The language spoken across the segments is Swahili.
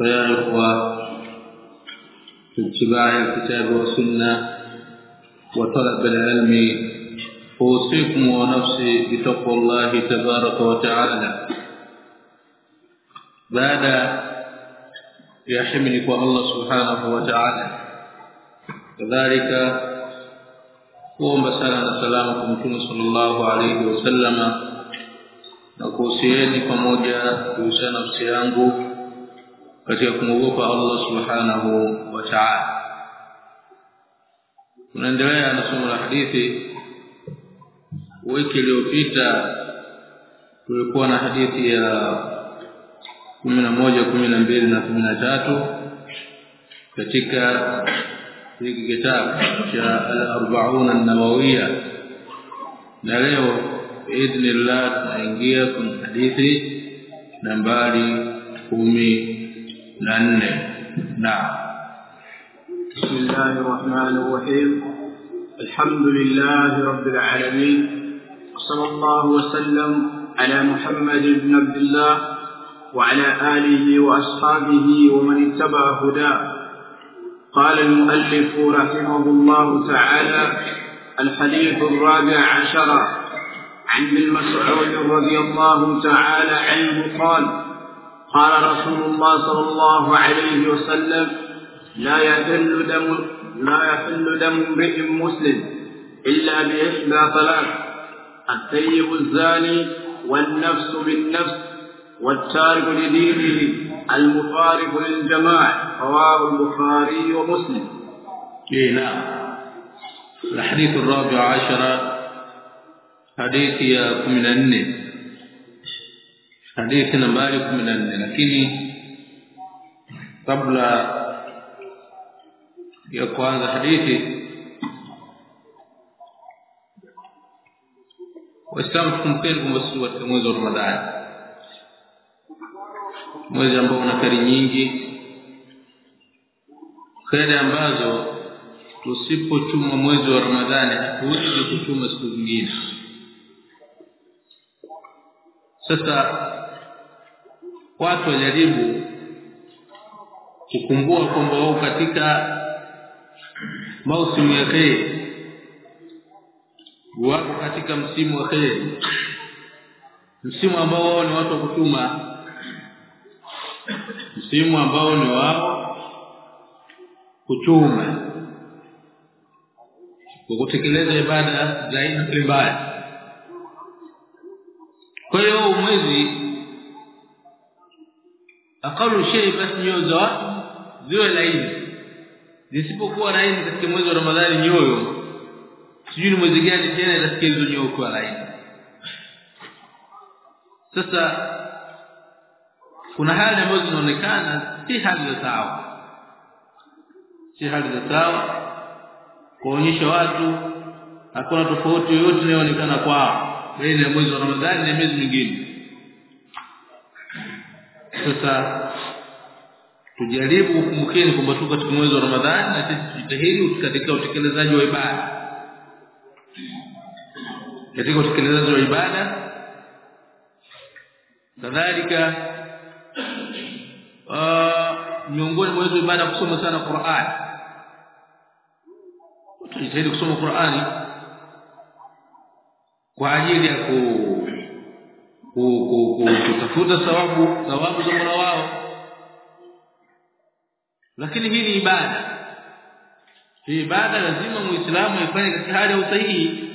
فيا إخوة في اتباع الكتاب والسنة وطلب العلم. أوصيكم ونفسي بتقوى الله تبارك وتعالى. بعد يحملك الله سبحانه وتعالى. كذلك na salama kwa mtume sallallahu alayhi wasallama na kuhusieni pamoja kuhusiana nafsi yangu katika kumwogopa Allah subhanahu wa ta'ala. Tunaendelea na somo la hadithi. Wiki iliyopita tulikuwa na hadithi ya 11 12 na 13 katika hiki kitabu cha al-arba'un an-nawawiyya. Na leo biidhnillah tunaingia kwenye hadithi nambari 14 na بسم الله الرحمن الرحيم. الحمد لله رب العالمين. وصلى الله وسلم على محمد بن عبد الله وعلى آله وأصحابه ومن اتبع هداه. قال المؤلف رحمه الله تعالى الحديث الرابع عشر. عن ابن مسعود رضي الله تعالى عنه قال قال رسول الله صلى الله عليه وسلم لا يحل دم لا يحل دم امرئ مسلم إلا بإحدى ثلاث الطيب الزاني والنفس بالنفس والتارك لدينه المفارق للجماعة رواه البخاري ومسلم. اي نعم. الحديث الرابع عشر حديث يا 14 hadithi nambari 14 lakini kabla ya kuanza hadithi waislamu tukumkeni kumwasibu katika mwezi wa ramadhani mwezi ambao una kheri nyingi kheri ambazo tusipochuma mwezi wa ramadhani hatuwezi kuchuma siku zingine. Sasa watu wajaribu kukumbua kwamba wao katika mausimu ya kheri wako katika msimu wa kheri msimu ambao wao ni watu wa kutuma. Msimu ambao ni wao kuchuma kutekeleza ibada za aina mbalimbali. Kwa hiyo mwezi akalu shay basi nyoyo ziwe laini. Zisipokuwa laini katika mwezi wa Ramadhani nyoyo sijui ni mwezi gani tena itasikia hizo nyoyo kuwa laini. Sasa kuna hali ambazo zinaonekana si hali za sawa. Si hali za sawa kuonyesha watu hakuna tofauti yoyote inayoonekana kwao baina ya mwezi wa Ramadhani na miezi mingine sasa tujaribu kukumbukeni kwamba tuko katika mwezi wa Ramadhani na sisi tujitahidi katika utekelezaji wa ibada. Katika utekelezaji wa ibada kadhalika miongoni mwa ibada kusoma sana Qur'an. Tujitahidi kusoma Qur'ani kwa ajili ya ku kutafuta thawabu thawabu za Mola wao. Lakini hii ni ibada. Hii ibada lazima muislamu afanye katika hali ya usahihi.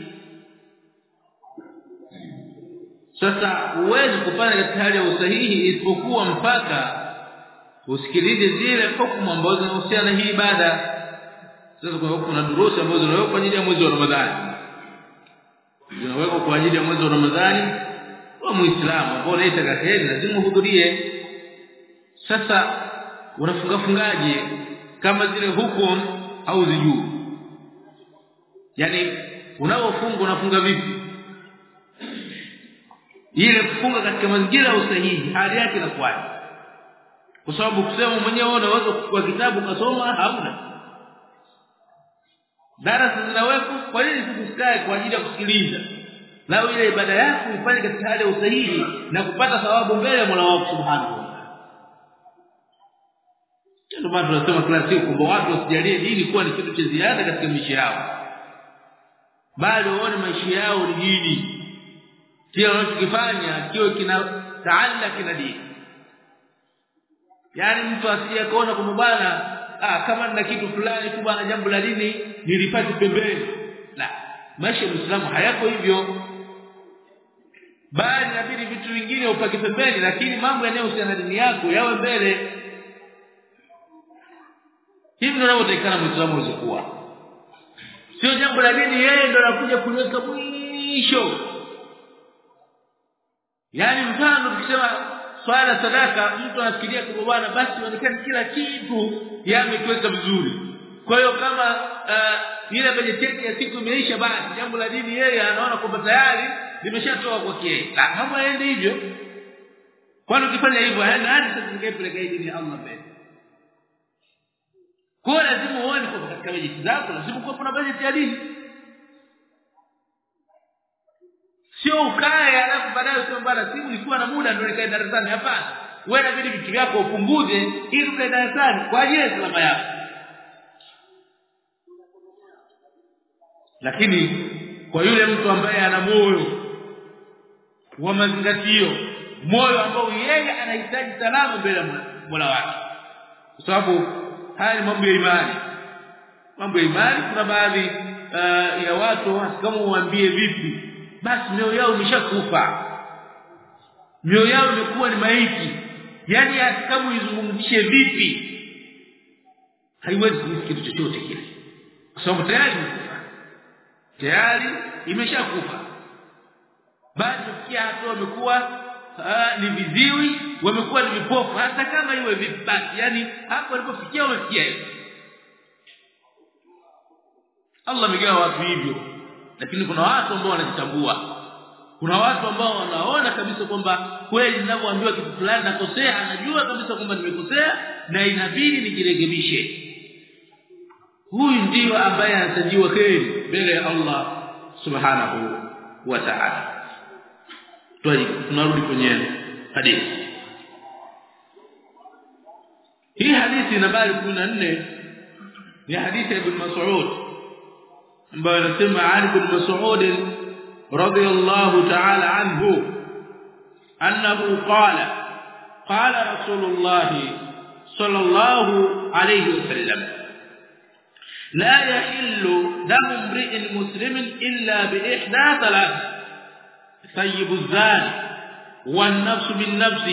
Sasa huwezi kufanya katika hali ya usahihi isipokuwa mpaka usikilize zile hukumu ambazo zinahusiana na hii ibada. Sasa kuna durusi ambazo zinawekwa kwa ajili ya mwezi wa Ramadhani. Zinawekwa kwa ajili ya mwezi wa Ramadhani wa muislamu ambao unaitaka kaheri lazima uhudhurie. Sasa unafunga fungaje kama zile hukum au zijuu yani unaofunga unafunga vipi? Ile kufunga katika mazingira ya usahihi hali yake inakuwaje? Kwa sababu kusema mwenyewe unaweza kuchukua kitabu kasoma hauna darasa zinawekwa kwa nini sikusikae kwa ajili ya kusikiliza lao ile ibada yako ifanye katika hali ya usahihi na kupata thawabu mbele ya Mola wako subhanahu ndio maana tunasema kila siku kwamba watu wasijalie dini kuwa ni kitu cha ziada katika maisha yao. Bali waone maisha yao ni dini. Kile wanachokifanya kiwe kina taallaki kina dini. Yani mtu asije kuona kwamba bwana ah kama nina kitu fulani tu bwana jambo la dini nilipati pembeni. La maisha ya Muislamu hayako hivyo bali inabidi vitu vingine upaki pembeni lakini mambo yanayohusiana na dini yako yawe mbele. Hivi ndio unavyotakana Muislamu kuwa. Sio jambo la dini yeye ndo anakuja kuliweka mwisho. Yani mfano tukisema swala sadaka mtu anafikiria kwa bwana basi inaonekana kila kitu yamekiweka vizuri. Kwa hiyo kama uh, ile bajeti ya siku imeisha basi jambo la dini yeye anaona kwamba tayari limeshatoka kwa kiye la kama aende hivyo. Kwani ukifanya hivyo hana ningepeleka hii dini ya Allah mbele. Kwa lazima uone kwa katika bajeti zako lazima kuwa kuna bajeti ya dini. Sio ukae alafu baadaye useme bwana simu ilikuwa na muda ndio nikae darasani. Hapana. Wewe inabidi vitu vyako upunguze ili ukae darasani kwa ajili ya salama yako. Lakini kwa yule mtu ambaye ana moyo wa mazingatio moyo ambao yeye anahitaji salamu mbele ya Mola wake. Kwa sababu haya ni mambo ya imani. Mambo ya imani kuna baadhi uh, ya watu kama uambie vipi basi mioyo yao imeshakufa. Mioyo yao imekuwa ni maiti. Yani kama izungumzishe vipi haiwezi kitu chochote kile. Kwa sababu tayari tayari imeshakufa bado kufikia hatua wamekuwa ni viziwi wamekuwa ni vipofu. Hata kama iwe vipi basi yani hapo walipofikia wamefikia hiyo. Allah amegawa watu hivyo. Lakini kuna watu ambao wanajitambua kuna watu ambao wanaona kabisa kwamba kweli ninavyoambiwa kitu fulani nakosea anajua kabisa kwamba nimekosea na inabidi nijirekebishe huyu ndiyo ambaye anatajiwa kheri mbele ya Allah subhanahu wa ta'ala tunarudi kwenye hadithi hii hadithi nambari 14 ni hadithi ya Ibn Mas'ud ambayo inasema Ali ibn Mas'ud radiyallahu ta'ala anhu annahu qala qala rasulullah sallallahu alayhi wasallam لا يحل دم امرئ مسلم الا باحدى ثلاث طيب الزاني والنفس بالنفس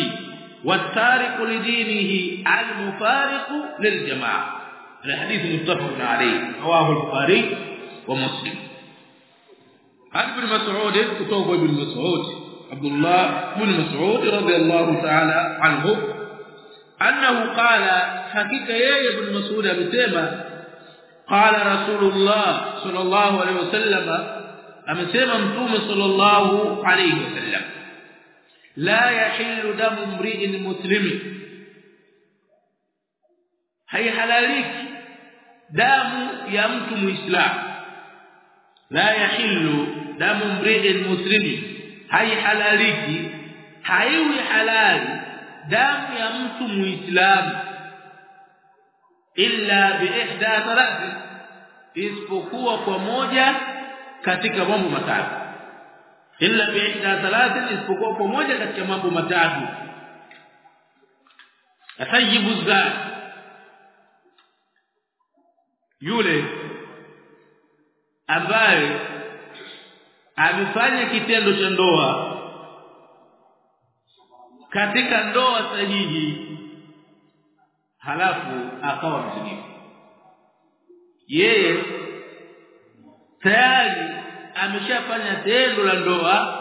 والتارك لدينه المفارق للجماعة. الحديث متفق عليه رواه البخاري ومسلم. عن ابن مسعود كتب ابن مسعود عبد الله بن مسعود رضي الله تعالى عنه أنه قال حقيقه يا ابن مسعود amesema قال رسول الله صلى الله عليه وسلم amesema mtume sallallahu alayhi wasallam la yahillu damu mri'in muslimin haihalaliki damu ya mtu muislamu. La yahillu damu mri'in muslimin haihalaliki haiwi halali damu ya mtu muislamu. Illa bi ihda thalath isipokuwa kwa moja katika mambo matatu. Illa bi ihda thalath isipokuwa pamoja moja katika mambo matatu. Atajibu zani yule ambaye amefanya kitendo cha ndoa katika ndoa sahihi halafu akawa mzinifu yeye tayari ameshafanya tendo la ndoa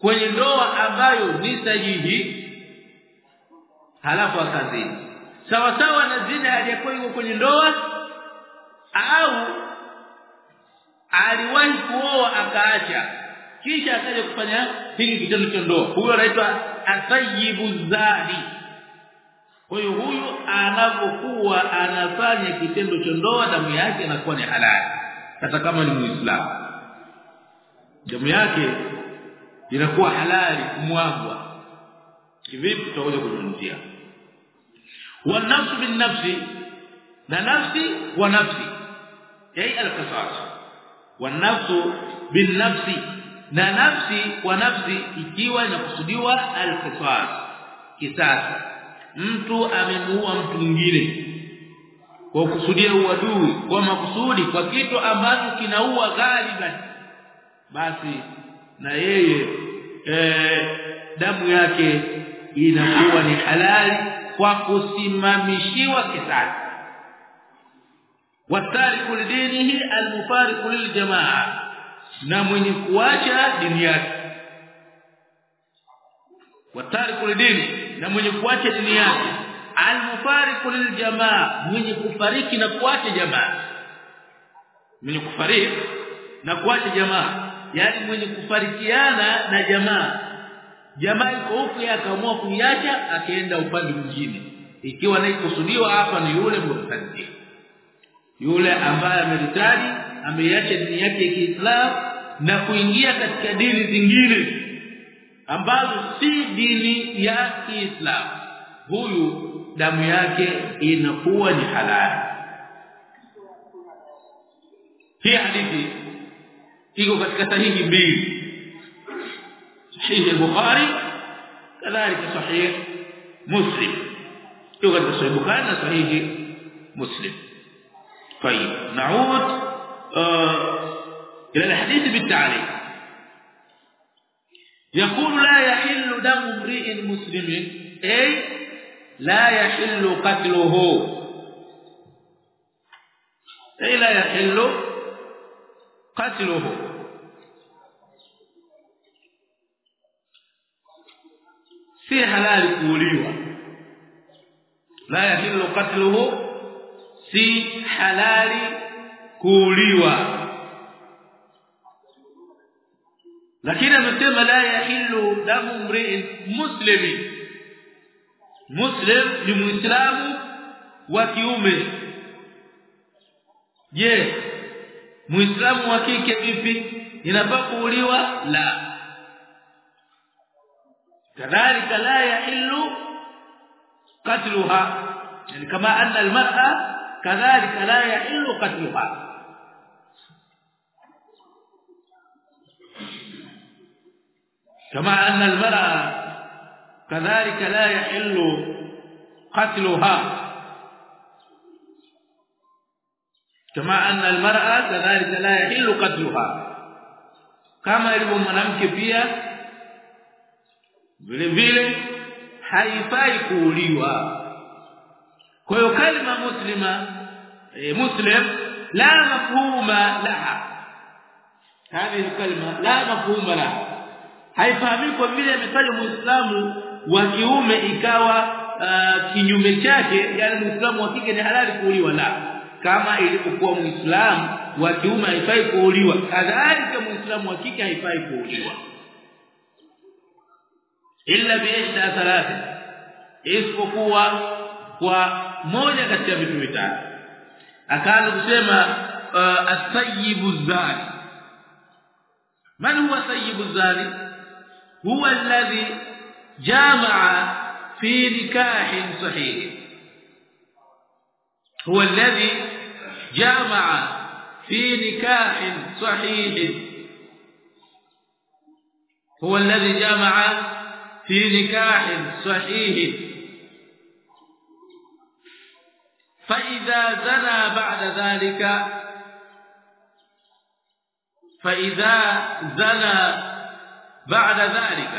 kwenye ndoa ambayo ni sahihi halafu akazini. Sawa sawa na zina aliyokuwa yuko kwenye ndoa au aliwahi kuoa akaacha kisha akaja kufanya hili kitendo cha ndoa. Huyo anaitwa atayibu zani kwa hiyo huyu anapokuwa anafanya kitendo cha ndoa damu yake inakuwa ni halali hata kama ni muislamu damu yake inakuwa halali kumwagwa. Kivipi tutakuja kuzungumzia? Wa nafsi bin nafsi na nafsi wa nafsi. Yai al-qisas wa bin nafsi na nafsi kwa nafsi ikiwa inakusudiwa al-qisas kisasi. Mtu amemuua mtu mwingine kwa kusudia uadui kwa makusudi kwa kitu ambacho kinaua ghaliban basi na yeye e, damu yake inakuwa ni halali kwa kusimamishiwa kisasi. Watariku lidinihi almufariku liljamaa na mwenye kuacha dini yake. Watariku lidini na mwenye kuacha dini yake almufariqu liljamaa mwenye kufariki na kuacha jamaa. Mwenye kufariki na kuacha jamaa. Yani mwenye kufarikiana na jamaa. Jamaa iko huko akaamua kuiacha akaenda upande mwingine. Ikiwa naikusudiwa hapa ni yule murtadi yule ambaye ameritadi ameiacha dini yake ya Kiislamu na kuingia katika dini zingine ambazo si dini ya Kiislamu. Huyu damu yake inakuwa ni halali hii hadithi iko katika sahihi mbili sahihi al-Bukhari kadhalika sahih Muslim iko katika sahihi Bukhari na sahihi Muslim طيب نعود آه إلى الحديث بالتعليق يقول لا يحل دم امرئ مسلم اي لا يحل قتله. اي لا يحل قتله؟ في حلال قوليوا لا يحل قتله في حلال قوليوا لكن اذا لا يحل دم امرئ مسلم. muslim ni muislamu wa kiume je muislamu wa kike vipi inafaa kuuliwa la kadhalika la yahillu qatluha yani kama anna almar'a kadhalika la yahillu qatluha كما أن المرأة كذلك لا يحل قتلها كما أن المرأة كذلك لا يحل قتلها kama ilivyo mwanamke pia vile vile haifai kuuliwa kwa hiyo kalima muslima e, muslim la mafhuma laha هذه الكلمة لا مفهوم لها haifahamiki kwa vile ametajwa muislamu wa kiume ikawa uh, kinyume chake yani muislamu wa kike ni halali kuuliwa? La. Kama ilipokuwa muislamu wa kiume haifai kuuliwa kadhalika muislamu wa kike haifai kuuliwa. Illa bi ihda thalatha isipokuwa kwa moja kati ya vitu vitatu. Akaanza kusema uh, as-sayyibu zani man huwa sayyibu zani huwa alladhi jamaa fi nikah sahih huwa alladhi jamaa في نكاح صحيح. هو الذي جمع في نكاح صحيح. فإذا زنى بعد ذلك فإذا زنى بعد ذلك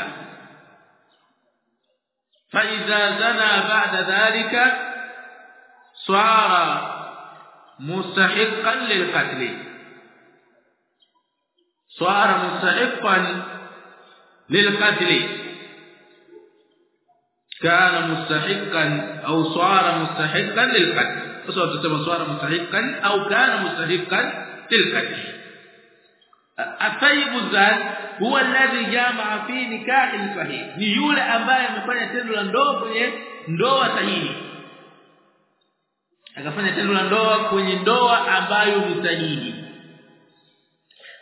فإذا زنى بعد ذلك صار مستحقا للقتل. صار مستحقا للقتل. كان مستحقا أو صار مستحقا للقتل. فسوف تسمى صار مستحقا أو كان مستحقا للقتل. Atayyibu zan huwa alladhi jamaa fi nikahi sahih ni yule ambaye amefanya tendo la ndoa kwenye ndoa sahihi. Akafanya tendo la ndoa kwenye ndoa ambayo ni sahihi.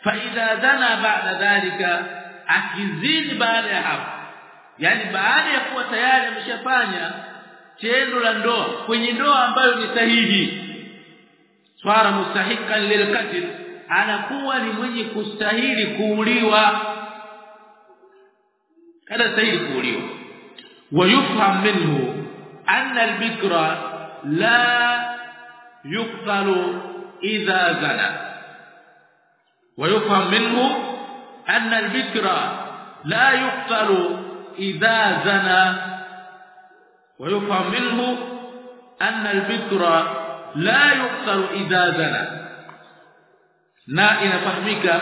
Fa idha zana ba'da dhalika akizini baada ya hapo. Yani baada ya kuwa tayari ameshafanya tendo la ndoa kwenye ndoa ambayo ni sahihi. Swara mustahiqan lilqatl anakuwa ni mwenye kustahili kuuliwa. Kada stahili kuuliwa. ويفهم منه أن البكر لا يقتل إذا زنى ويفهم منه أن البكر لا يقتل إذا زنى ويفهم منه أن البكر لا يقتل إذا زنى na inafahamika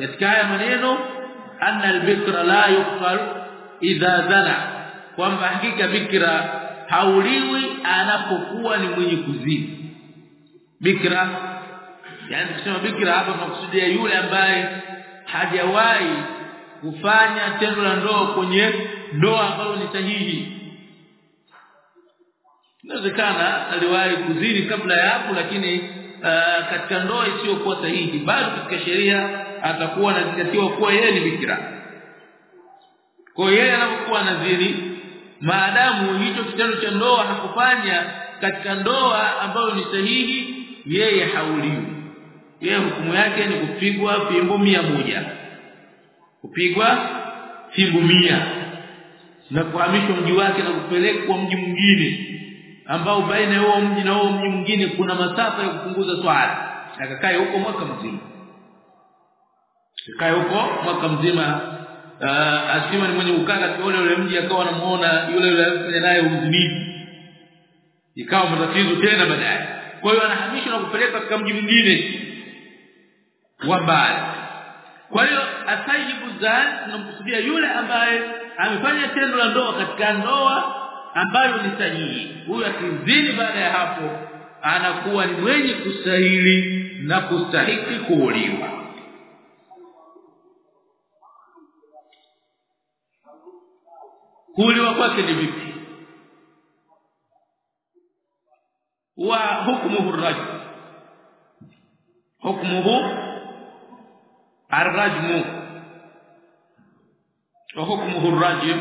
katika haya maneno anna albikra la yuqal idha zana. Kwamba hakika bikra hauliwi anapokuwa ni mwenye kuzini. Bikra yani kusema bikra hapa tunakusudia yule ambaye hajawahi kufanya tendo la ndoa kwenye ndoa ambayo ni sahihi. Inawezekana aliwahi kuzini kabla ya hapo lakini uh, katika ndoa isiyokuwa sahihi bado katika sheria atakuwa anazingatiwa kuwa yeye ni bikira. Kwa yeye anapokuwa nadhiri maadamu hicho kitendo cha ndoa hakufanya katika ndoa ambayo ni sahihi yeye hauliwi. Yeye hukumu yake ni kupigwa fimbo mia moja. Kupigwa fimbo mia. Na kuhamishwa mji wake na kupelekwa mji mwingine ambao baina huo mji na huo mji mwingine kuna masafa ya kupunguza swala. Akakae huko mwaka mzima. Akae huko mwaka mzima uh, asima ni mwenye ukaa yule ule ule mji akawa anamuona yule yule alifanya naye uzinifu ikawa matatizo tena baadaye. Kwa hiyo anahamishwa na kupelekwa katika mji mwingine wa mbali. Kwa hiyo asayibu zan tunamkusudia yule ambaye amefanya tendo la ndoa katika ndoa ambayo ni sahihi. Huyo akizini baada ya hapo anakuwa ni mwenye kustahili na kustahiki kuuliwa. Kuuliwa kwake ni vipi? Wa hukmuhu rajm hukmuhu arrajmu. Wa hukmuhu rajm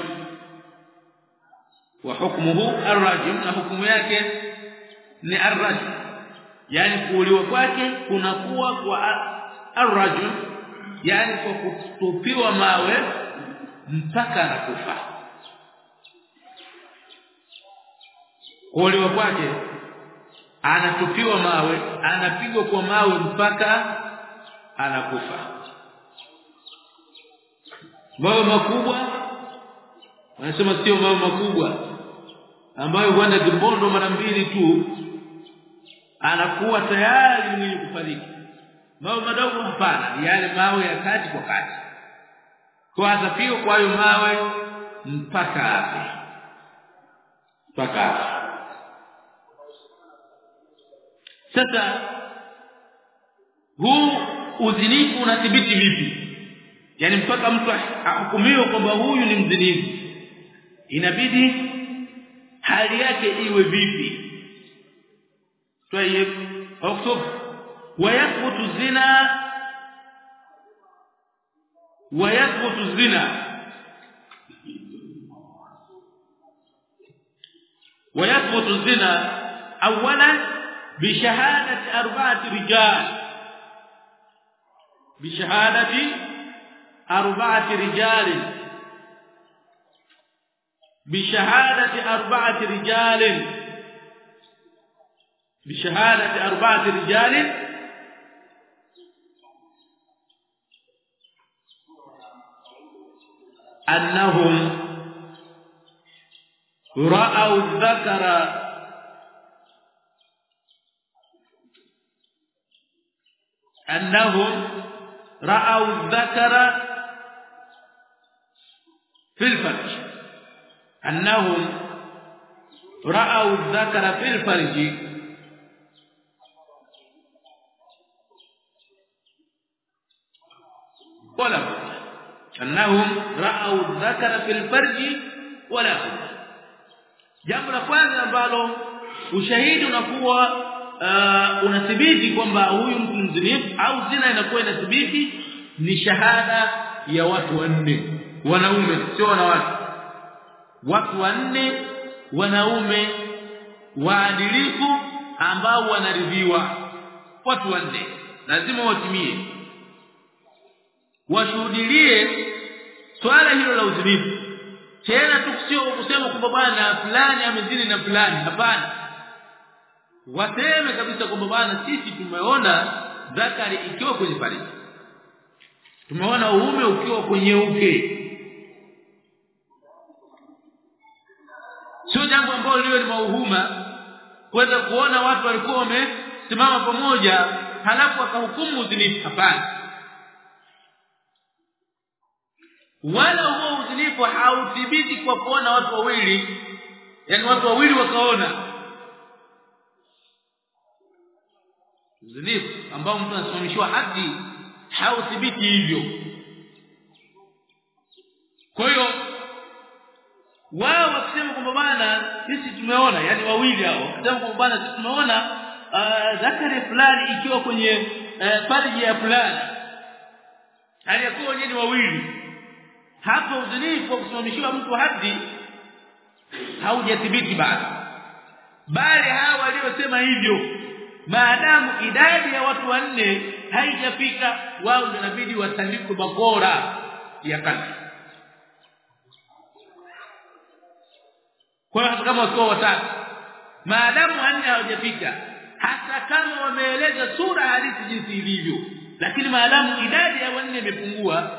wa hukmuhu arrajim na hukumu yake ni arrajim. Yani kuuliwa kwake kunakuwa kwa arrajim yani kwa kutupiwa mawe mpaka anakufa. Kuuliwa kwake anatupiwa mawe anapigwa kwa mawe mpaka anakufa. Mawe makubwa wanasema sio mawe makubwa ambayo huenda kibondo mara mbili tu anakuwa tayari mwenye kufariki. Mawe madogo hapana yale mawe ya kati kwa kati. Kwa atapigwa kwa hayo mawe mpaka afe. Mpaka afe. Sasa huu uzinifu unathibiti vipi? Yani mpaka mtu ahukumiwe kwamba huyu ni mzinifu. Inabidi hali yake iwe vipi طيب اكتب ويثبت الزنا ويثبت الزنا ويثبت الزنا اولا بشهاده اربعه رجال بشهاده اربعه رجال بشهادة أربعة رجال. بشهادة أربعة رجال. أنهم رأوا الذكر أنهم رأوا الذكر في الفرج. Annahum ra'aw dhakara fil farji wala annahum ra'aw dhakara fil farji wala jambo la kwanza ambalo ushahidi unakuwa uh, unathibiti kwamba huyu mtu mzinifu au zina inakuwa inathibiti ni shahada ya watu wanne wanaume sio wanawake watu wanne wanaume waadilifu ambao wanaridhiwa. Watu wanne lazima watimie. Washuhudilie swala hilo la uzinifu. Tena tukusio kusema kwamba bwana fulani amezini na fulani. Hapana. Waseme kabisa kwamba bwana sisi tumeona zakari ikiwa kwenye pale tumeona uume ukiwa kwenye uke sio jambo ambalo liwe ni mauhuma kuweza kuona watu walikuwa wamesimama pamoja halafu akahukumu uzinifu. Hapana. Wala huo uzinifu hauthibiti kwa kuona watu wawili yani watu wawili wakaona. Uzinifu ambao mtu anasimamishiwa hadi hauthibiti hivyo. Kwa hiyo wao wakisema kwamba bwana sisi tumeona yani wawili hao wakisema kwamba sisi tumeona uh, zakari fulani ikiwa kwenye uh, farji ya fulani. Hali yakuwa wenyewe wawili. Hapo udhinifu wa kusimamishiwa mtu hadi haujathibiti bado. Bali hawa waliosema hivyo maadamu idadi ya watu wanne haijafika wao inabidi watandikwe bakora ya kazi kwa hata kama wakiwa watatu. Maadamu wanne hawajafika hata kama wameeleza sura halisi jinsi ilivyo lakini maadamu idadi ya wanne imepungua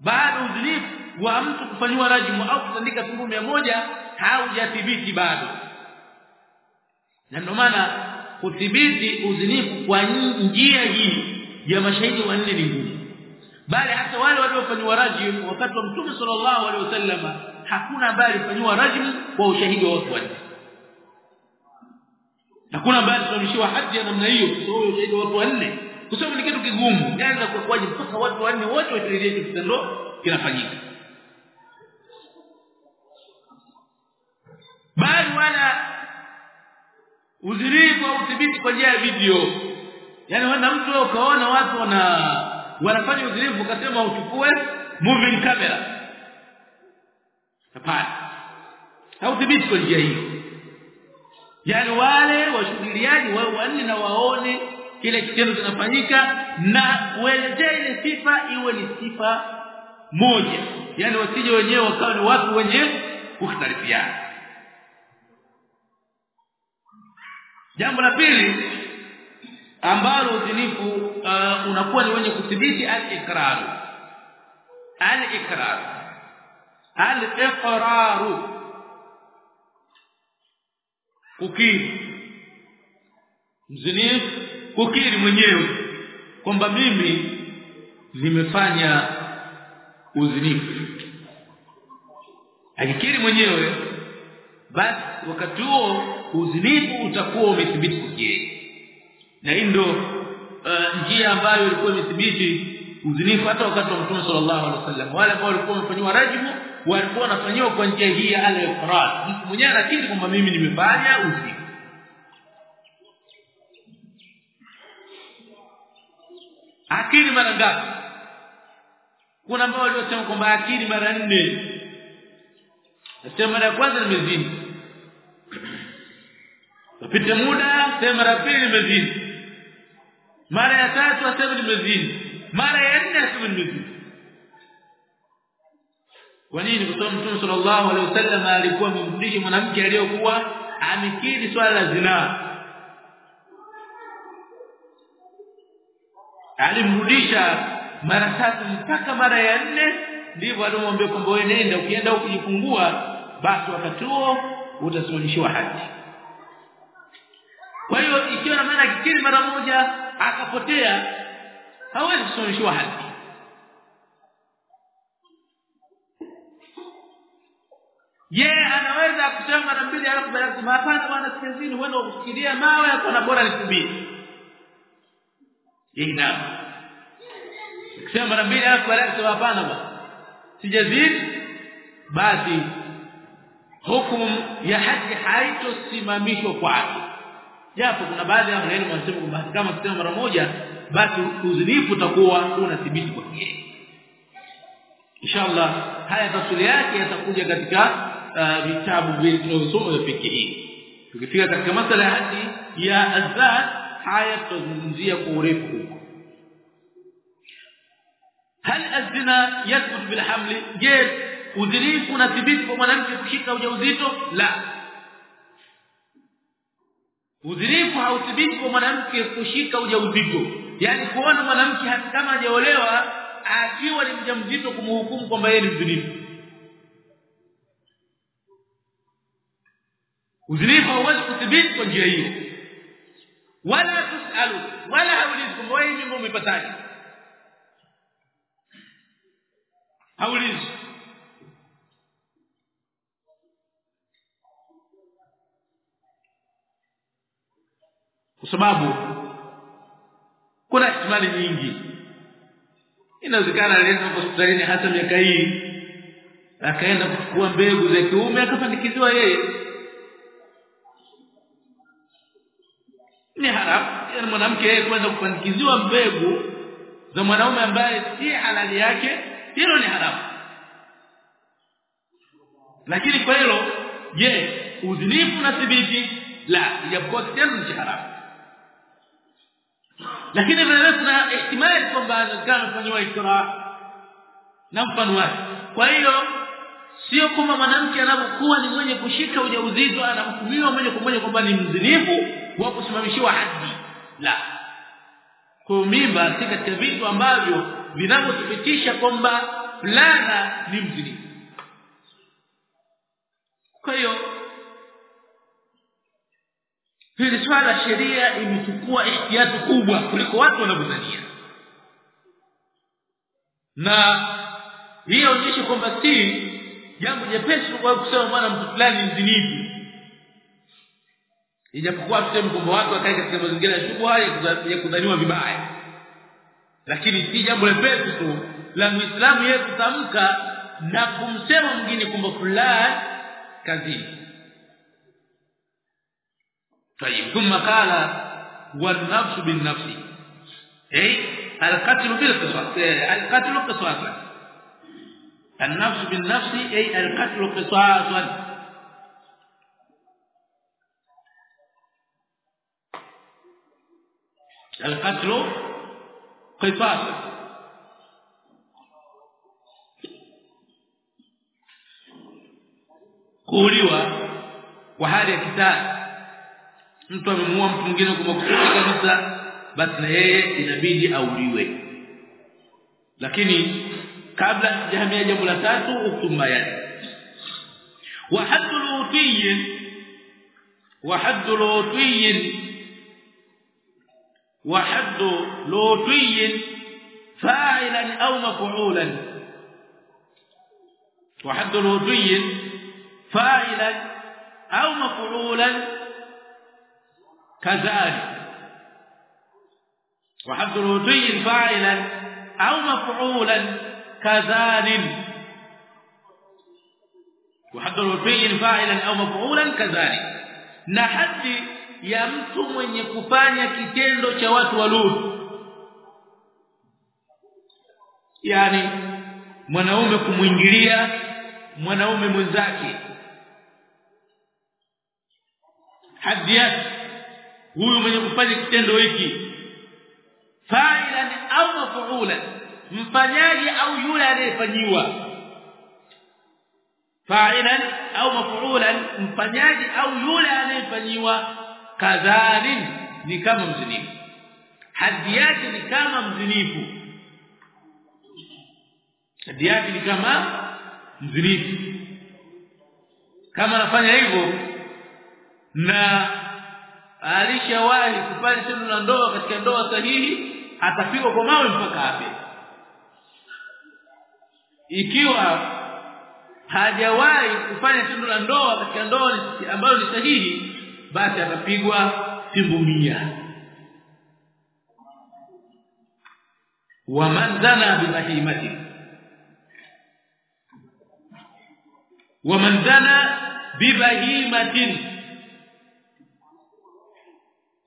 bado udhinifu wa mtu kufanywa rajmu au kutandika fungu moja haujathibiti bado. Na ndio maana kudhibiti uzinifu kwa njia hii ya mashahidi wanne ni ngumu. Bali hata wale waliofanywa rajmu wakati wa mtume sallallahu alaihi wasallama hakuna ambaye alifanywa rajmu kwa ushahidi wa watu wanne. Hakuna ambaye alifanywa hadi ya namna hiyo kwa ushahidi wa watu wanne. Kwa sababu ni kitu kigumu. Yanaweza kwa kwaje mpaka watu wanne wote washuhudie kitendo kinafanyika. Bali wala udhirifu au udhibiti kwa njia ya video. Yani wana mtu ukaona watu wana wanafanya udhirifu ukasema uchukue moving camera hapana. Haudhibiti kwa njia hiyo. Yani wale washuhudiaji wao wanne na waone kile kitendo kinafanyika na kuelezea ile sifa iwe ni sifa moja. Yani wasije wenyewe wakawa ni watu wenye kukhtalifiana jambo la pili ambalo uzinifu uh, unakuwa ni wenye kudhibiti al-ikrar al-iqrar al-iqrar kukiri. Mzinifu kukiri mwenyewe kwamba mimi nimefanya uzinifu. Akikiri mwenyewe basi wakati huo uzinifu utakuwa umethibiti kukiri. Na hii ndio uh, njia ambayo ilikuwa imethibiti uzinifu hata wakati wa Mtume sallallahu alaihi wasallam. Wale ambao walikuwa wamefanywa rajmu walikuwa wanafanywa kwa njia hii ya al-iqrar. Mtu mwenyewe anakiri kwamba mimi nimefanya uzi. Akili mara ngapi? Kuna ambao waliosema kwamba akili mara nne. Nasema mara ya kwanza nimezini. Upite muda sema mara pili nimezini. Mara ya tatu asema nimezini. Mara ya nne asema nimezini kwa nini? Kwa sababu Mtume sallallahu alaihi wasallam alikuwa amemfundisha mwanamke aliyokuwa amekiri swala la zinaa alimrudisha mara tatu mpaka mara ya nne ndivyo alimwambia kwamba wewe nenda ukienda ukijifungua basi wakati huo utasimamishiwa haji kwa hiyo ikiwa na maana kikiri mara moja akapotea hawezi kusimamishiwa haji je anaweza kusema mara mbili alafu baada ya hapana bwana sikizini wewe unafikiria mawe hapo na bora nisubiri. Ina. Kusema mara mbili alafu baada ya hapana bwana sijazidi. Basi hukumu ya haki haitosimamishwa kwake. Japo kuna baadhi ya wanaelimu wanasema kwamba kama kusema mara moja basi uzinifu utakuwa unathibiti kwa kile inshallah haya tafsiri yake yatakuja katika vitabu uh, vinavyosoma vya fikihi tukifika katika masala ya haji ya azad haya tutazungumzia kwa urefu huko hal azina yathbut bil hamli? Je udhirifu unathibiti kwa mwanamke kushika ujauzito? La. Udhirifu hauthibiti kwa mwanamke kushika ujauzito. Yani kuona mwanamke hata kama hajaolewa akiwa ni mjamzito kumhukumu kwamba yeye ni mzinifu uzinifu hauwezi kudhibiti kwa njia hiyo. Wala tusalu wala haulizi kwamba wewe mimba umepataje haulizi. Kwa sababu kuna ihtimali nyingi. Inawezekana alienda hospitalini hata miaka hii akaenda kuchukua mbegu za kiume akafanikiziwa yeye ni haram ya mwanamke yeye kwenda kupandikiziwa mbegu za mwanaume ambaye si halali yake hilo ni haramu lakini kwa hilo je udhinifu na thibiti? La ijapokuwa kitendo ni haramu lakini vile kuna ihtimali kwamba kama kufanywa ikra na mfano wake. Kwa hiyo sio kwamba mwanamke anapokuwa ni mwenye kushika ujauzito anahukumiwa moja kwa moja kwamba ni mzinifu wa kusimamishiwa haji la. Kwa mimba si katika vitu ambavyo vinavyothibitisha kwamba fulana ni mzini. Kwa hiyo hili swala sheria imechukua ihtiyati kubwa kuliko watu wanavyodhania. Na hiyo onyesha kwamba si jambo jepesi kwa kusema bwana mtu fulani mzinifu ijapokuwa tuseme kwamba watu wakae katika mazingira ya shubha ya kudhaniwa vibaya lakini si jambo lepesi tu la muislamu yeye kutamka na kumsema mwingine kwamba fulani kazini طيب ثم قال والنفس بالنفس اي القتل بالقصاص القتل قصاصا النفس بالنفس اي القتل قصاصا القتل قصاصا kuuliwa kwa hali ya kitasi mtu amemuua mtu mwingine kwa makusudi kabisa basi na yeye inabidi auliwe lakini kabla sijahamia jambo la tatu uktumba yani wa haddu lutiy wa haddu lutiy وحد لوطي فاعلا أو مفعولا. وحد لوطي فاعلا أو مفعولا كذلك. وحد لوطي فاعلا أو مفعولا كذلك. وحد لوطي فاعلا أو مفعولا كذلك. نحدي ya mtu mwenye kufanya kitendo cha watu wa Lut. Yani mwanaume kumuingilia mwanaume mwenzake. Yake huyu mwenye kufanya kitendo hiki. Fa'ilan au mafula mfanyaji au yule anayefanyiwa? Fa'ilan au maf'ulan mfanyaji au yule anayefanyiwa kadhalin ni kama mzinifu. Hadhi yake ni kama mzinifu. Hadhi yake ni kama mzinifu. Kama anafanya hivyo na alishawahi kufanya tendo la ndoa katika ndoa sahihi atapigwa kwa mawe mpaka afe. Ikiwa hajawahi kufanya tendo la ndoa katika ndoa ambayo ni sahihi basi atapigwa fimbo mia waman zana bibahimati waman zana bibahimatin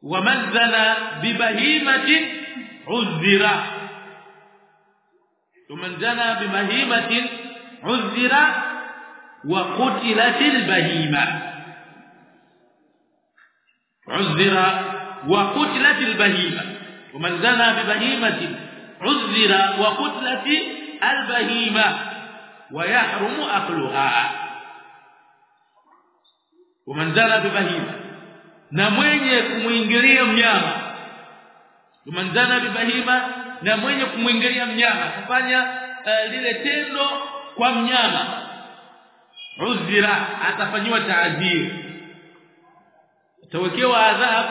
waman zana bibahimatin uzira waman zana bibahimatin uzira wa qutilatil bahima عذر وقتلت البهيمه ومن زنى ببهيمه عذر وقتلت البهيمه ويحرم اكلها ومن زنى ببهيمه na mwenye kumuingilia mnyama ومن زنى ببهيمه na mwenye kumuingilia mnyama kufanya uh, lile tendo kwa mnyama uzira atafanywa taadhiri atawekewa adhabu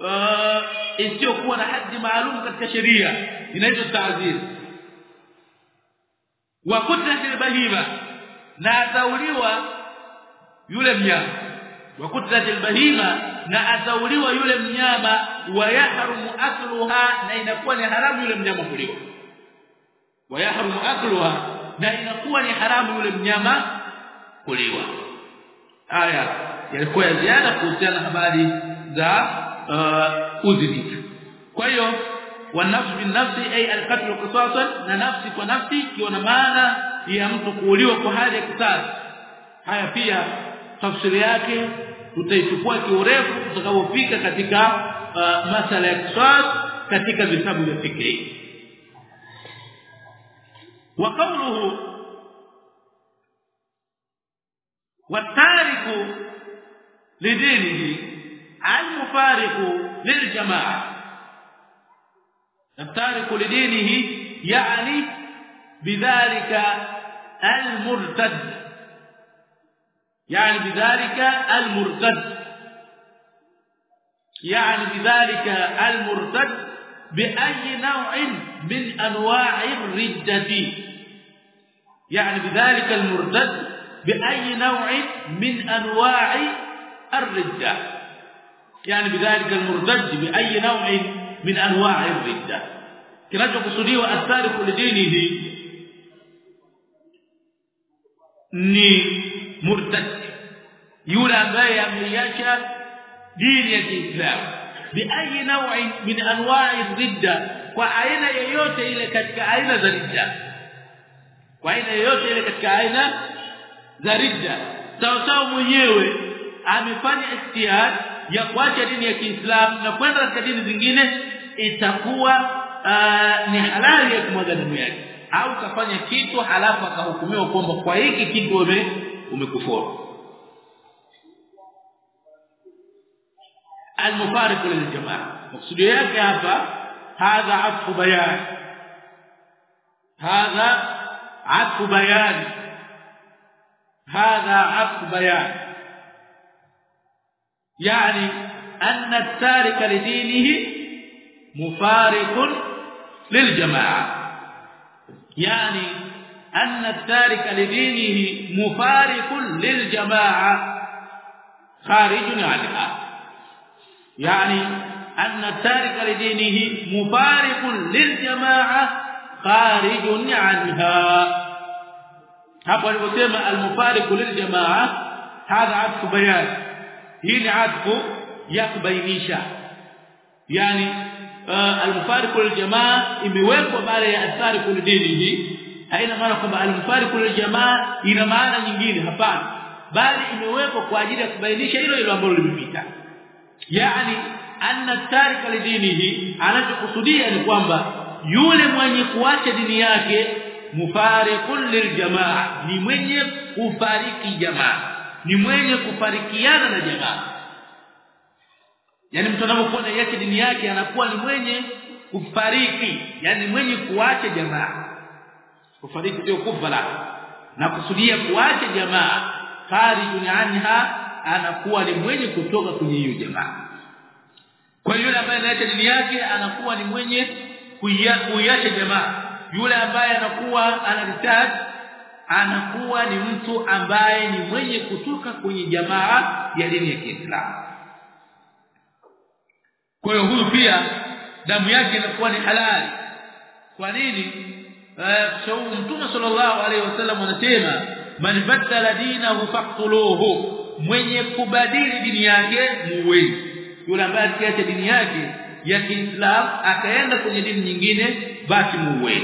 uh, isiyokuwa na haddi maalum katika sheria inaitwa ta'zir. Wa kutna bahima na atauliwa yule mnyama. Wa kutna bahima na atauliwa yule mnyama wa yahrumu akluha na inakuwa ni haramu yule mnyama kuliwa. Wa yahrumu akluha na inakuwa ni haramu yule mnyama kuliwa aya yalikuwa ya ziada kuhusiana habari za uh, udhibiti kwa hiyo wanafsi bin nafsi ay alqatl qisasan na nafsi kwa nafsi ikiwa na maana ya mtu kuuliwa kwa hali ya kisasi haya pia tafsiri yake tutaichukua kiurefu tutakapofika katika uh, masala ya kisasa katika vitabu vya fikri wa qawluhu والتارك لدينه المفارق للجماعة. التارك لدينه يعني بذلك المرتد. يعني بذلك المرتد. يعني بذلك المرتد بأي نوع من أنواع الردة. يعني بذلك المرتد بأي نوع من أنواع الردة. يعني بذلك المرتد بأي نوع من أنواع الردة. كنجقصديه اثارك لدينه. ني مرتد. يولى باي امرياشا دين الإسلام. بأي نوع من أنواع الردة. وأين يوتي إلى كتابه اين ذا الردة؟ وأين يوتي إلى كتابه za ridda sawa sawa mwenyewe amefanya ikhtiyar ya kuacha dini ya Kiislamu na kwenda katika dini zingine itakuwa uh, ni halali ya kumwaga damu yake au kafanya kitu halafu akahukumiwa kwamba kwa hiki kitu ume umekufuru المفارق للجماعه مقصود yake hapa hadha atfu bayan hadha atfu bayan هذا عقد بيان. يعني أن التارك لدينه مفارق للجماعة. يعني أن التارك لدينه مفارق للجماعة. خارج عنها. يعني أن التارك لدينه مفارق للجماعة خارج عنها. Hapo aliposema al-mufariqu liljamaa hadha atfu bayan. Hii ni atfu ya yani uh, al-mufariqu liljamaa imewekwa baada ya athariqu lidinihi haina maana kwamba al-mufariqu liljamaa ina maana nyingine hapana. Bali imewekwa kwa ajili ya kubainisha hilo hilo ambalo limepita. Yani anna tarika lidinihi anachokusudia ni kwamba yule mwenye kuacha dini yake mufariqun liljamaa. Ni mwenye kufariki jamaa. Ni mwenye kufarikiana na jamaa. Yani mtu anapokuwa yake dini yake anakuwa ni mwenye kufariki. Yani mwenye kuacha jamaa. Kufariki sio kufala na kusudia kuacha jamaa kharijun anha anakuwa ni mwenye kutoka kwenye hiyo jamaa. Kwa yule ambaye anaacha dini yake anakuwa ni mwenye kuiacha jamaa yule ambaye anakuwa anaritaji anakuwa ni mtu ambaye ni mwenye kutoka kwenye jamaa ya dini ya Kiislamu. Kwa hiyo huyu pia damu yake inakuwa ni halali. Kwa nini? Kwa sababu mtume sallallahu alaihi wasallam anasema man badala dinahu faqtuluhu. Mwenye kubadili dini yake muweni yule ambaye akiacha dini yake ya Kiislamu akaenda kwenye dini nyingine basi muwe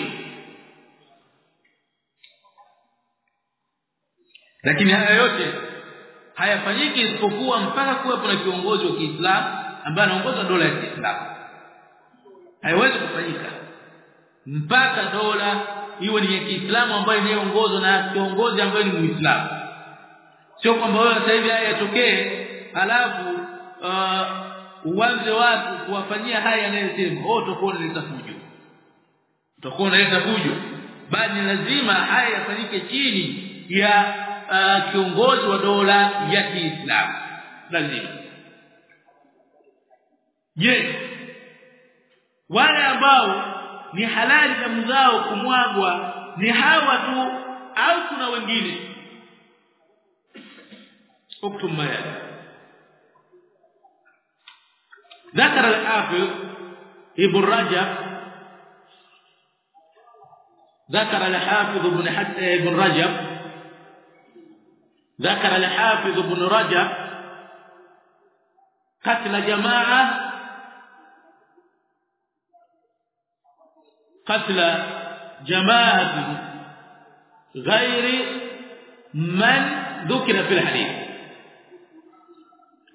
lakini haya yote hayafanyiki isipokuwa mpaka kuwepo na kiongozi wa Kiislamu ambaye anaongoza dola ya Kiislamu. Haiwezi kufanyika mpaka dola iwe ni ya Kiislamu ambayo inayoongozwa na kiongozi ambaye ni Muislamu. Sio kwamba wewe sasa hivi haya yatokee alafu uh, uanze watu kuwafanyia haya yanayosema. Oh tokoni fujo utakuwa unaleta fujo bali lazima haya yafanyike chini ya uh, kiongozi wa dola ya Kiislamu lazima je wale ambao ni halali damu zao kumwagwa ni hawa tu au kuna wengine اكتب ما يلي ذكر الحافظ ابن رجب ذكر الحافظ ابن ابن رجب ذكر الحافظ ابن رجب قتل جماعة قتل جماعة غير من ذكر في الحديث.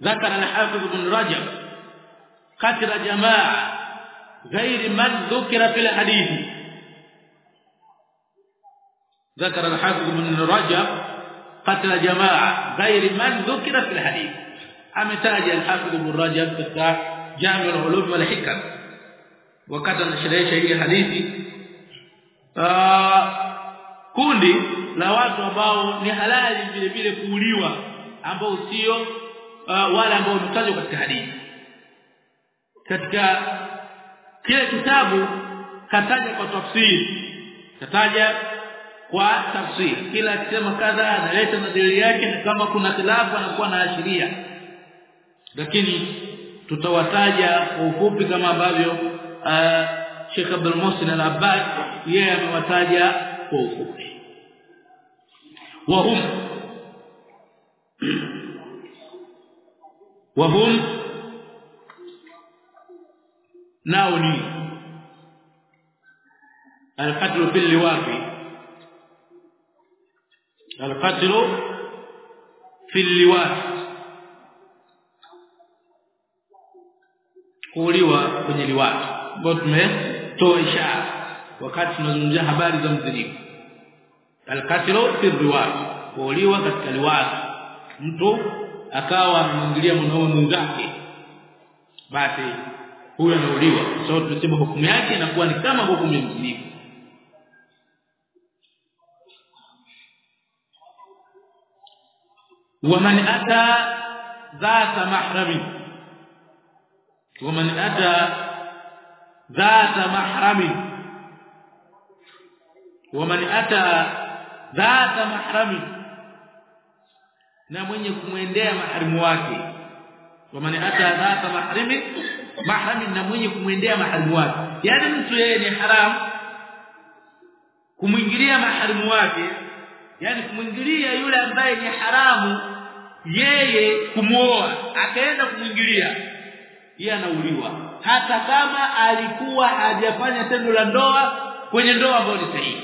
ذكر الحافظ بن رجب قتل جماعة غير من ذكر في الحديث. ذكر الحافظ بن رجب قتل جماعة غير من ذكر في الحديث امتاج الحافظ بن رجب في جامع العلوم والحكم wakati anasherehesha hii hadithi kundi la watu ambao ni halali vile vile kuuliwa ambao sio uh, wale ambao wametajwa katika hadithi katika kile kitabu kataja kwa tafsiri kataja kwa tafsiri kila akisema kadha analeta na dalili yake na kama kuna khilafu anakuwa na ashiria lakini tutawataja kwa ufupi kama ambavyo uh, Sheikh Abdul Muhsin Al-Abbad yeye amewataja kwa ufupi وهم وهم ناوني القتل في اللواط القتل في اللواط kuuliwa kwenye liwati ambao tumetoa ishara wakati tunazungumzia habari za mzinifu alkatilu fi riwat kuuliwa katika liwat mtu akawa anamwingilia mwanaume mwenzake basi huyo anauliwa kwa sababu tunasema hukumu yake inakuwa ni kama hukumu ya mzinifu ومن اتى ذات محرم ومن اتى ذات محرم ومن اتى dhata mahrami na mwenye kumwendea maharimu wake waman ata dhata mahrimi mahrami na mwenye kumwendea maharimu wake yani mtu yeye ni haram kumwingilia maharimu wake yani kumwingilia yule ambaye ni haramu yeye kumuoa. Akaenda kumwingilia yeye anauliwa. Hata kama alikuwa hajafanya tendo la ndoa kwenye ndoa ambayo ni sahihi.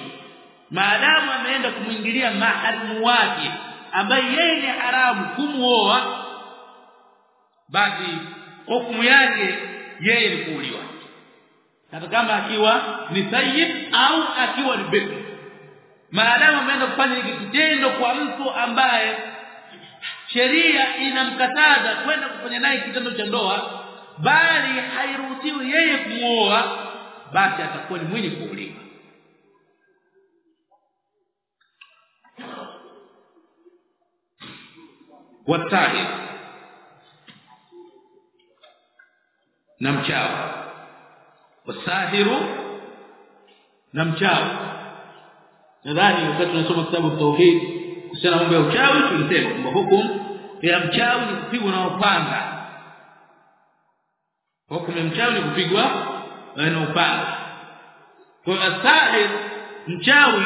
Maadamu ameenda kumwingilia maharimu wake ambaye yeye ni haramu kumuoa basi hukumu yake yeye ni kuuliwa. Hata kama akiwa ni sayyid au akiwa ni bikr maadamu ameenda kufanya hiki kitendo kwa mtu ambaye sheria inamkataza kwenda kufanya naye kitendo cha ndoa bali hairuhusiwi yeye kumwoa basi atakuwa ni mwenye kuuliwa. Watani na mchao wasahiru na mchao nadhani wakati tunasoma kitabu tauhid kuhusiana mambo ya uchawi tulisema kwamba hukumu ya mchawi ni kupigwa na upanga. Hukumu ya mchawi ni kupigwa na upanga. Kwa asahir mchawi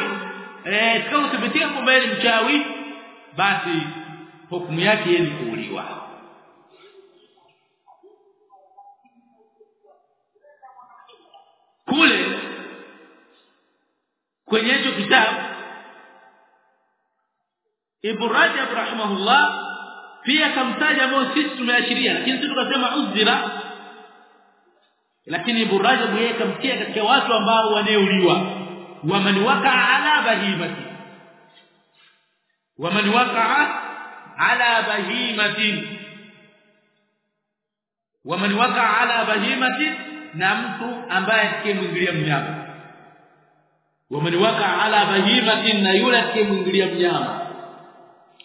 eh kama tumetia kwamba ni mchawi basi hukumu yake ni kuuliwa. Kule kwenye hicho kitabu. Ibn Rajab rahimahullah pia kamtaja ambao sisi tumeashiria lakini sisi tukasema uzira. Lakini Ibn Rajab yeye kamtia katika watu ambao waneuliwa. Waman waqa ala bahimati. Waman waqaa ala bahimati. Waman waqa ala bahimati na mtu ambaye atakayemwingilia mnyama waman waqa ala bahimati na yule atakayemwingilia mnyama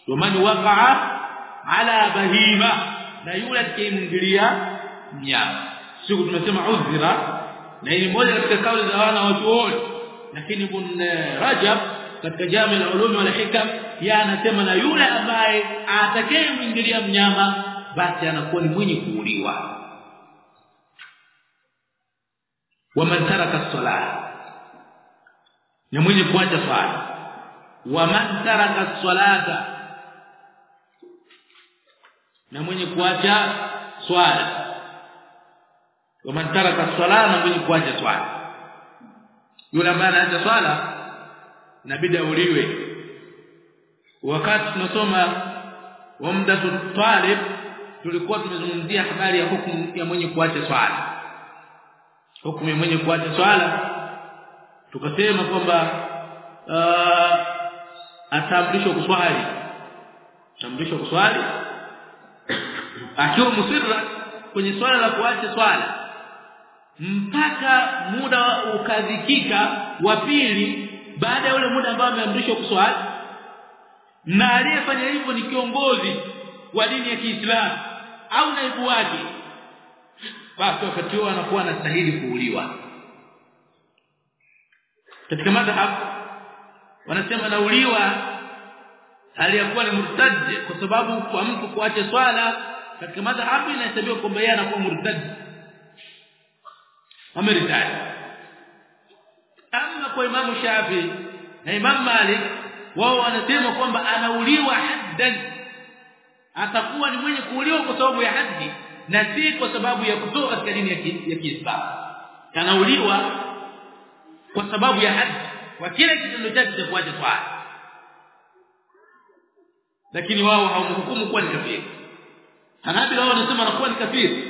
waman waqa ala bahima na yule atakayemwingilia mnyama siku tumesema udhira na ni moja katika kauli za wana watu wote lakini ibn Rajab katika Jami al-Ulum wal Hikam ya anasema na yule ambaye atakayemwingilia mnyama basi anakuwa ni mwenye kuuliwa waman taraka salat na mwenye kuacha swala waman taraka salata. Na mwenye kuacha swala waman taraka salata na mwenye kuacha swala yule ambaye anaacha swala inabidi auliwe. Wakati tunasoma wamdatu talib tulikuwa tumezungumzia habari ya hukumu ya mwenye kuacha swala. Hukumu ya mwenye kuacha swala tukasema kwamba uh, ataamrishwa kuswali. Ataamrishwa kuswali. Akiwa musirra kwenye swala la kuacha swala mpaka muda ukadhikika wa pili baada ya ule muda ambao ameamrishwa kuswali. Na aliyefanya hivyo ni kiongozi wa dini ya Kiislamu au naibu wake. Basi wakati huo anakuwa anastahili kuuliwa katika madhhab wanasema nauliwa aliyakuwa ni murtad kwa sababu kwa mtu kuacha swala katika madhhabu inahesabiwa kwamba yeye anakuwa murtad. Ameritadi ama kwa imamu Shafi na imamu Malik wao wanasema kwamba anauliwa haddan. Atakuwa ni mwenye kuuliwa kwa sababu ya haddi na si kwa sababu ya kutoa katika dini ya Kiislamu. Anauliwa kwa sababu ya hadhi kwa kile kitendo chake cha kuacha swala lakini wao hawamhukumu kuwa ni kafiri. Hanabila wao wanasema anakuwa ni kafiri.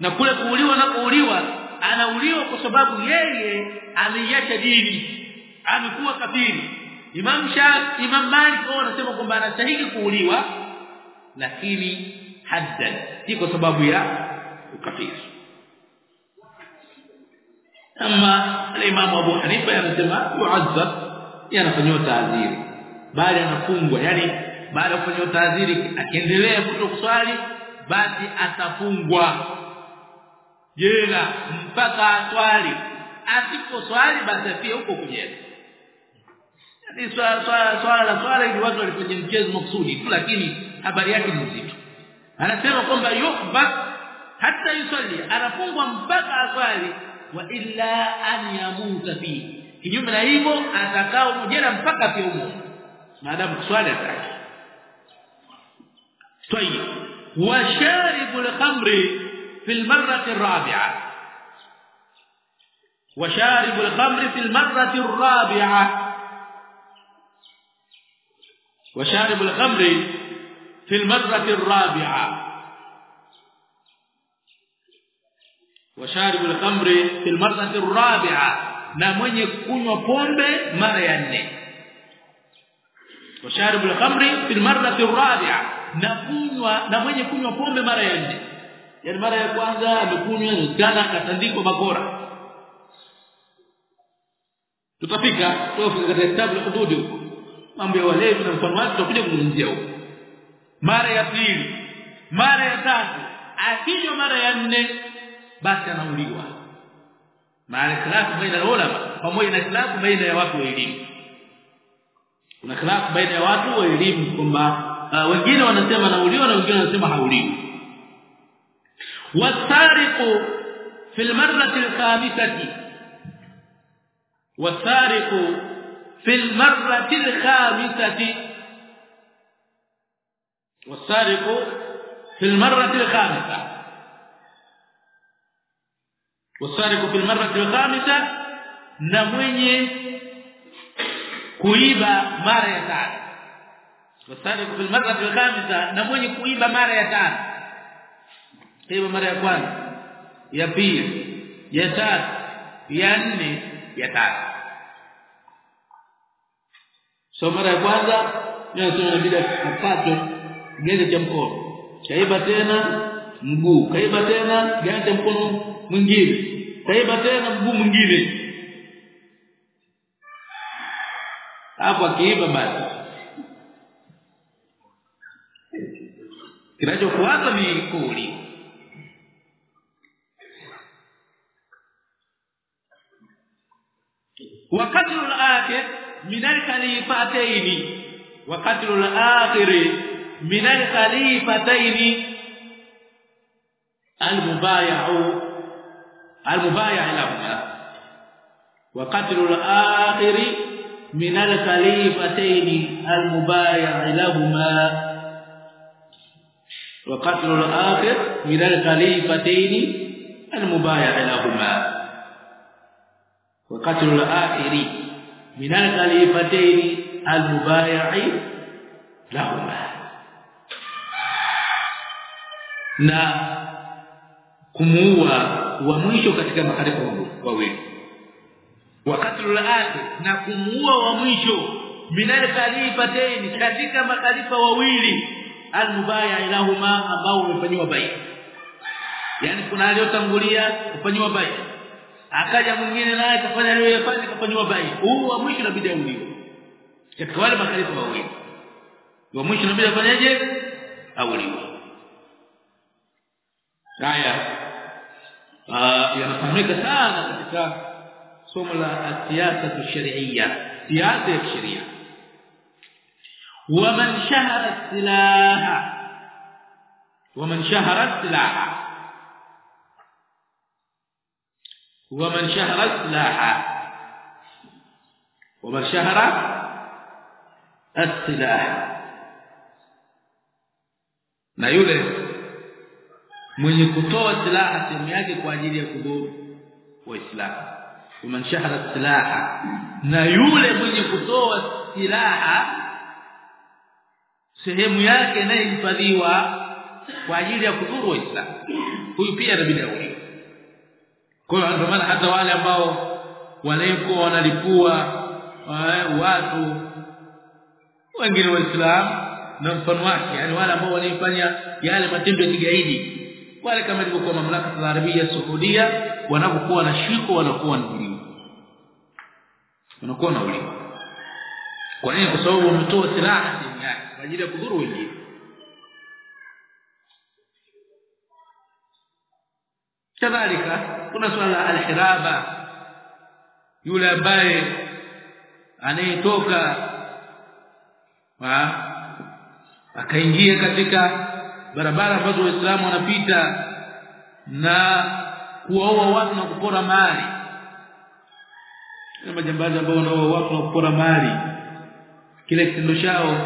Na kule kuuliwa na kuuliwa anauliwa kwa sababu yeye ameiacha dini amekuwa kafiri. Imam Shafi Imam Malik wao wanasema kwamba anastahili kuuliwa lakini haddan si kwa sababu ya ukafiri ama al-Imam Abu Hanifa anasema yu'azzab yanafanywa taadhiri. Bali anafungwa yani baada ya kufanywa taadhiri akiendelea kutokuswali basi atafungwa. Jela mpaka aswali. Asiposwali basi afie huko kujela ni swala swala swala swala ili watu walifanya mchezo maksudi tu lakini habari yake ni nzito. Anasema kwamba yukba hata yusali anafungwa mpaka aswali wa illa an yamuta fi. Kinyume na hivyo atakao jela mpaka pia humo maadamu kuswali ataki طيب وشارب الخمر في المرة الرابعة وشارب الخمر في المرة الرابعة وشارب الخمر في المرة الرابعة washaribu al-khamri fil marrati ar-rabi'a na mwenye kunywa pombe mara ya nne. Washaribu al-khamri fil marrati ar-rabi'a na kunywa na mwenye kunywa pombe mara ya nne. Yani mara ya kwanza amekunywa mchana akatandikwa bakora. Tutafika tofika katika kitabu cha hududi mambo ya walevi na mfano wake tutakuja kuzungumzia huko. Mara ya pili mara ya tatu akinywa mara ya nne basi anauliwa maana khilafu baina ulama pamoja na khilafu baina ya watu wa elimu kuna khilafu baina ya watu wa elimu kwamba uh, wengine wanasema nauliwa na wengine wanasema hauliwi wasariqu fil marrati al-khamisati wasariqu fil marrati al-khamisati wasariqu fil marrati al-khamisati wasariqu fil marrati al-khamisati na mwenye kuiba mara ya tano. Wasariku fil marrati al-khamisa na mwenye kuiba mara ya tano. Hiyo mara ya kwanza ya pili ya tatu ya nne ya tatu so mara ya kwanza nasema inabidi apate kiganja cha mkono. Kaiba tena mguu. Kaiba tena kiganja cha mkono mwingine. Taiba tena mguu mwingine. Hapo akiiba basi. Kinachofuata ni kuli. Wakati al-akhir min al-khalifatayn wakati al-akhir min al-khalifatayn al-mubay'u. المبايع لهما وقتل الآخر من الخليفتين المبايع لهما. وقتل الآخر من الخليفتين المبايع لهما. وقتل الآخر من الخليفتين المبايع لهما. Na kumuua wa mwisho katika makhalifa wawili wakati lulaati na kumuua wa mwisho. Minal khalifatain katika makhalifa wawili. Almubaya ilahuma ambao umefanywa bai yani kuna aliyotangulia kufanywa bai akaja mwingine naye akafanya aliyofanya kufanywa bai huu wa mwisho inabidi auliwe. Katika wale makhalifa wawili. Wa mwisho inabidi afanyeje? Auliwe. Haya yanafahamika sana katika somo la siasa sharia siasa ya sheria ومن شهر السلاح ومن شهر السلاح ومن شهر السلاح ومن شهر السلاح na yule mwenye kutoa silaha sehemu yake kwa ajili ya kudhuru waislamu man shahara silaha. Na yule mwenye kutoa silaha sehemu yake inayohifadhiwa kwa ajili ya kudhuru waislamu huyu pia anabidi auliwe kwa ndio maana hata wale ambao wanaikuwa wanalipua eh, watu wengine waislamu na mfano wake yani wale ambao wanaifanya yale matendo ya kigaidi wale kama ilivyokuwa mamlaka za Arabia Saudia wanapokuwa na shiko wanakuwa wanauliwa wanakuwa wanauliwa kwa nini? Kwa sababu wametoa silaha sehemu yake kwa ajili ya kudhuru wengine. Kadhalika kuna swala al-hiraba. Yule ambaye anayetoka akaingia katika barabara ambazo waislamu wanapita na kuwaua watu na kupora mali. Kama majambazi ambao wanaua watu na kupora mali. Kile kitendo chao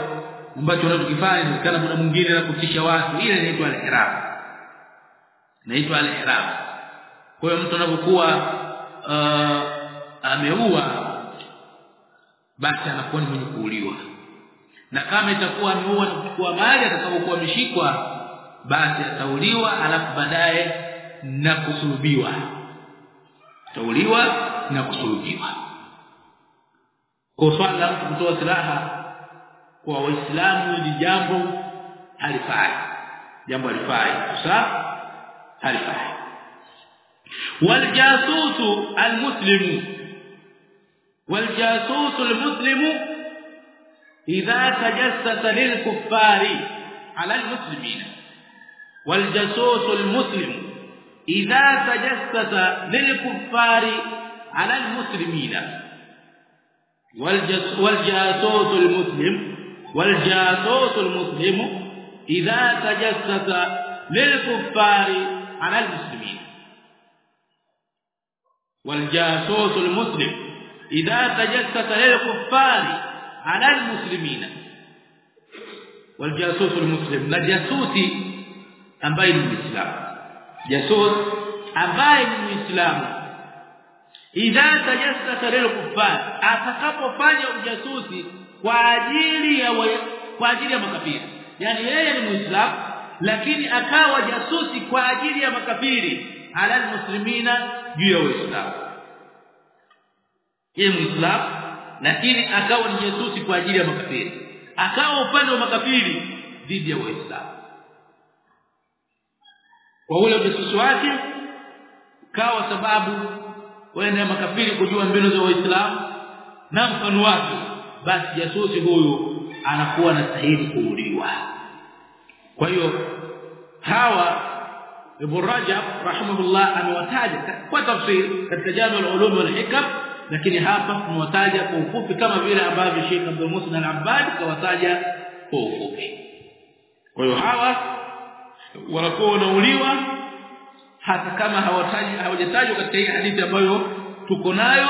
ambacho wanachokifanya ni kana kuna mwingine na kutisha watu. Ile inaitwa al-ihram. Inaitwa al-ihram. Kwa hiyo mtu anapokuwa uh, ameua basi anakuwa ni mwenye kuuliwa. Na kama itakuwa ameua na kuchukua mali atakapokuwa ameshikwa basi atauliwa alafu baadaye na kusulubiwa. Atauliwa na kusulubiwa. Kwa swala kutoa silaha kwa waislamu ni jambo halifai. Jambo halifai. Sawa halifai. والجاسوس المسلم والجاسوس المسلم اذا تجسس للكفار على المسلمين والجاسوس المسلم. إذا تجسس للكفار على المسلمين. والجاسوس المسلم والجاسوس المسلم إذا تجسس للكفار على المسلمين. والجاسوس المسلم إذا تجسس للكفار على المسلمين. والجاسوس المسلم jasusi ambaye ni muislamu. Jasus ambaye ni muislamu. Idha tajassasa lil kuffar atakapofanya ujasusi kwa ajili ya wa, kwa ajili ya makafiri. Yani yeye ni muislamu lakini akawa jasusi kwa ajili ya makafiri. Ala muslimina juu ya Uislamu. Yeye muislamu lakini akawa ni jasusi kwa ajili ya makafiri. Akawa upande wa makafiri dhidi ya waislamu kwa ule ujasusi wake kawa sababu wende makafiri kujua mbinu za waislamu na mfano wake basi jasusi huyu anakuwa na anastahili kuuliwa. Kwa hiyo hawa Ibn Rajab rahimahullah amewataja kwa tafsiri katika Jami al-Ulum wal Hikam lakini hapa tumewataja kwa ufupi kama vile ambavyo Sheikh Abdul Muhsin al-Abbad kawataja kwa ufupi. Kwa hiyo hawa wanakuwa wanauliwa. Hata kama hawataji hawajatajwa katika hii hadithi ambayo tuko nayo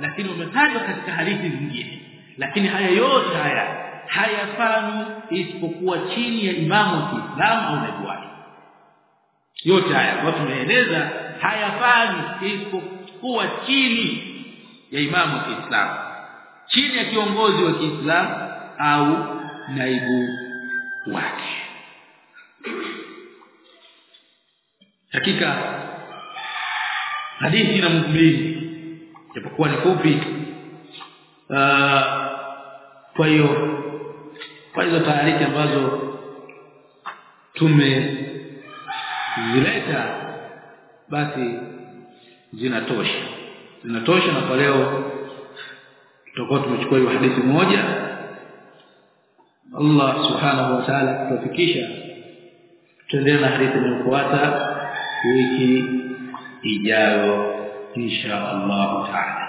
lakini wametajwa katika hadithi zingine. Lakini haya yote haya hayafanywi isipokuwa chini ya imamu wa Kiislamu au naibu wake. Yote haya watu tumeeleza hayafanywi isipokuwa chini ya imamu wa Kiislamu chini ya kiongozi wa Kiislamu au naibu wake hakika hadithi na mhubiri japokuwa ni fupi kwa hiyo kwa hizo taarifa ambazo tumezileta basi zinatosha. Zinatosha na kwa leo tutakuwa tumechukua hiyo hadithi moja. Allah subhanahu wa ta'ala kutufikisha tuendelee na hadithi inayofuata wiki ijayo insha Allah ta'ala